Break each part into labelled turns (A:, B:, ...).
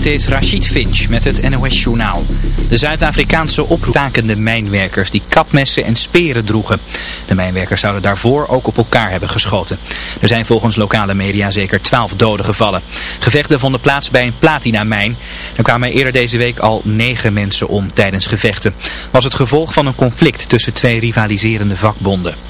A: Dit is Rachid Finch met het NOS Journaal. De Zuid-Afrikaanse oproeptakende mijnwerkers die kapmessen en speren droegen. De mijnwerkers zouden daarvoor ook op elkaar hebben geschoten. Er zijn volgens lokale media zeker twaalf doden gevallen. Gevechten vonden plaats bij een platinamijn. Er kwamen eerder deze week al negen mensen om tijdens gevechten. Was het gevolg van een conflict tussen twee rivaliserende vakbonden.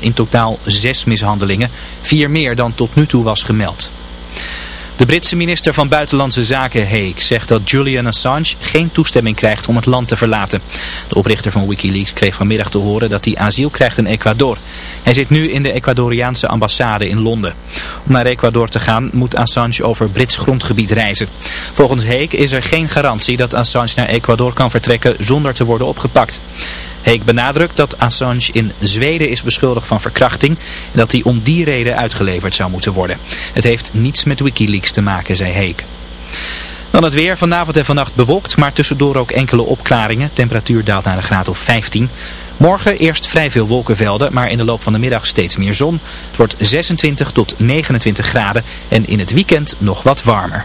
A: in totaal zes mishandelingen, vier meer dan tot nu toe was gemeld. De Britse minister van Buitenlandse Zaken Hague zegt dat Julian Assange geen toestemming krijgt om het land te verlaten. De oprichter van Wikileaks kreeg vanmiddag te horen dat hij asiel krijgt in Ecuador. Hij zit nu in de Ecuadoriaanse ambassade in Londen. Om naar Ecuador te gaan moet Assange over Brits grondgebied reizen. Volgens Hague is er geen garantie dat Assange naar Ecuador kan vertrekken zonder te worden opgepakt. Heek benadrukt dat Assange in Zweden is beschuldigd van verkrachting en dat hij om die reden uitgeleverd zou moeten worden. Het heeft niets met Wikileaks te maken, zei Heek. Dan het weer. Vanavond en vannacht bewolkt, maar tussendoor ook enkele opklaringen. Temperatuur daalt naar een graad of 15. Morgen eerst vrij veel wolkenvelden, maar in de loop van de middag steeds meer zon. Het wordt 26 tot 29 graden en in het weekend nog wat warmer.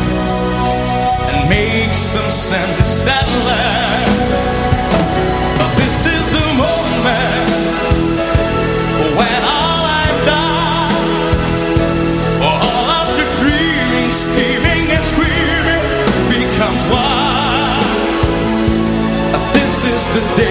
B: make some sense. At last But this is the moment When all I've done All of the dreaming, scheming and screaming Becomes This is the day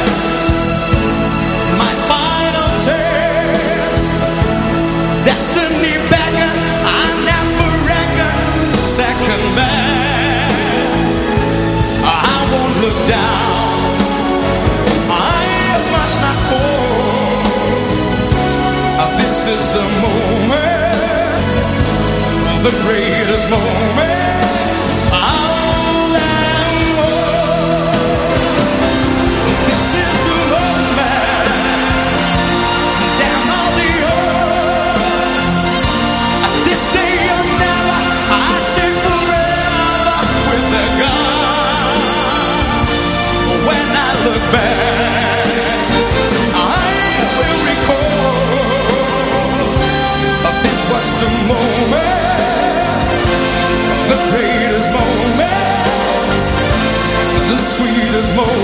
B: destiny beckon I never reckon. Second best. I won't look down. I must not fall. This is the moment, the greatest moment moment, the sweetest moment.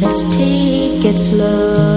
C: Let's take it slow.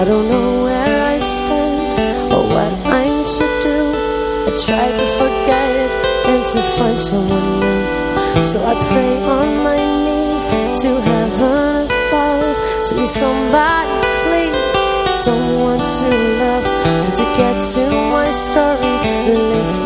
D: I don't know where I stand or what I'm to do. I try to forget and to find someone new. So I pray on my knees to heaven above. Send somebody please, someone to love. So to get to my story, lift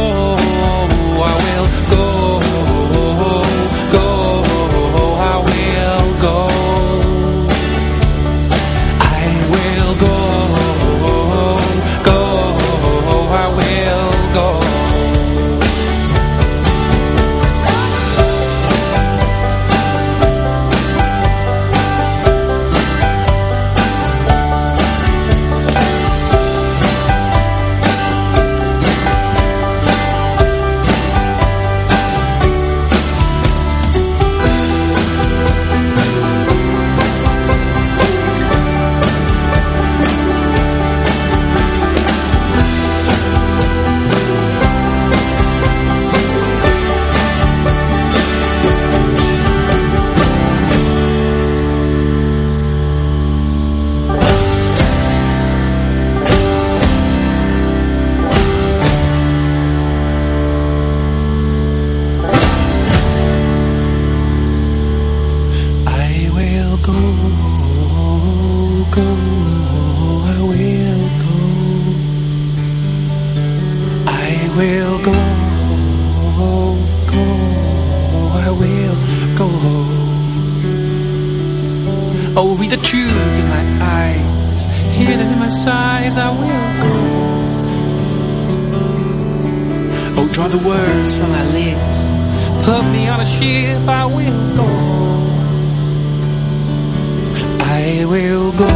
E: will go, go, I will go. Oh, read the truth in my eyes, hear them in my sighs, I will go. Oh, draw the words from my lips, put me on a ship, I will go. I will go,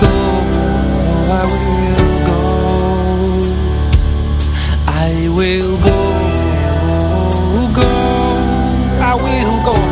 E: go, I will will go, go, I will go.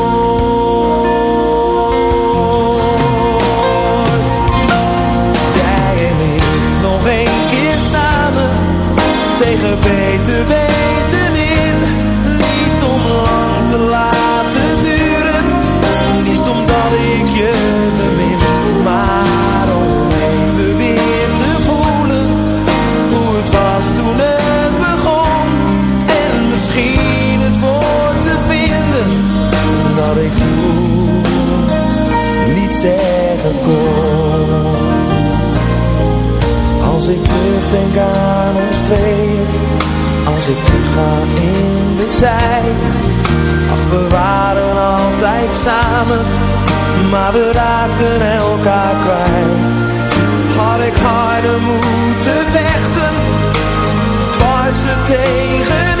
F: ik niet zeggen kon. Als ik terug denk aan ons twee, als ik terugga in de tijd. Ach, we waren altijd samen, maar we raakten elkaar kwijt. Had ik harder moeten vechten, het was er tegen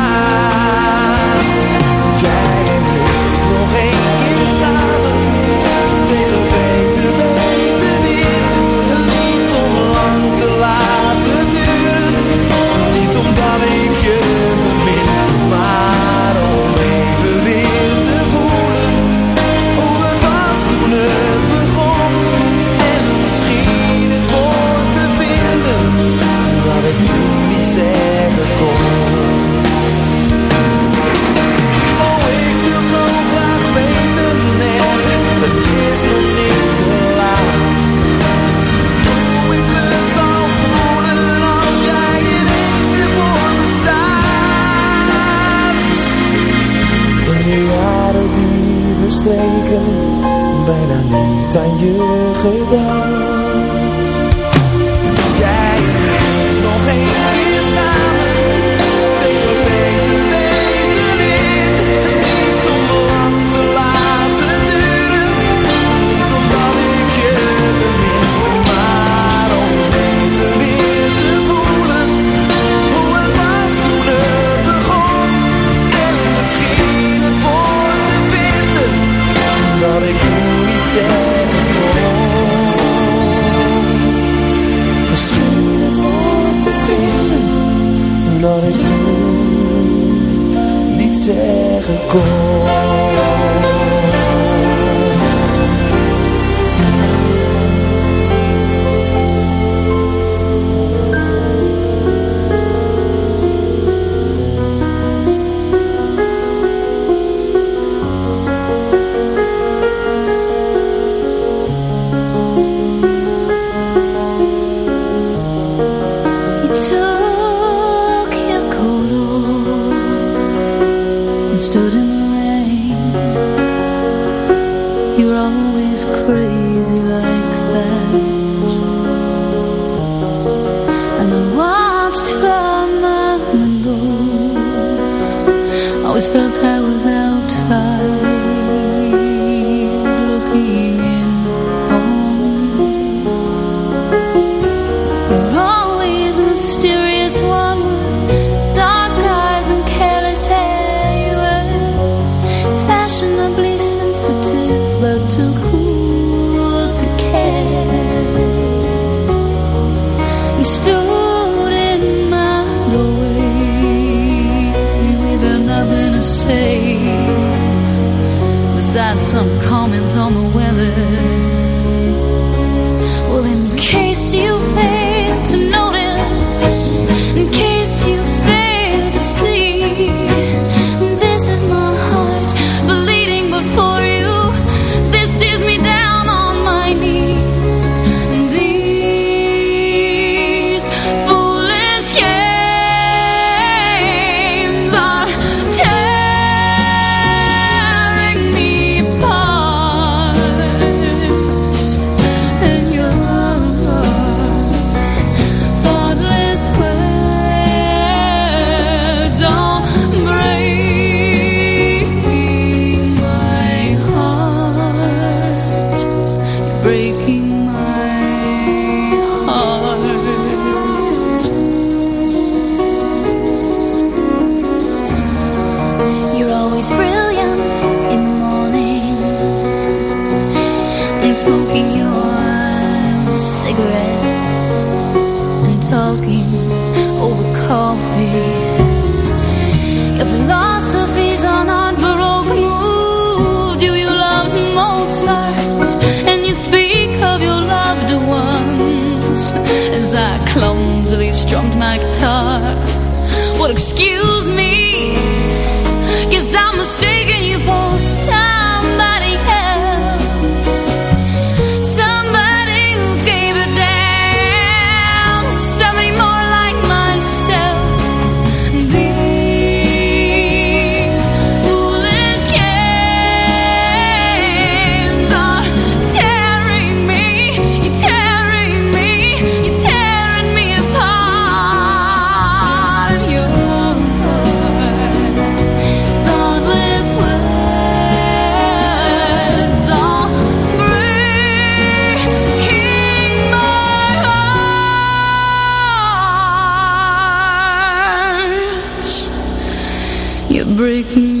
F: streken bijna niet aan je
C: gedaan. Now I'm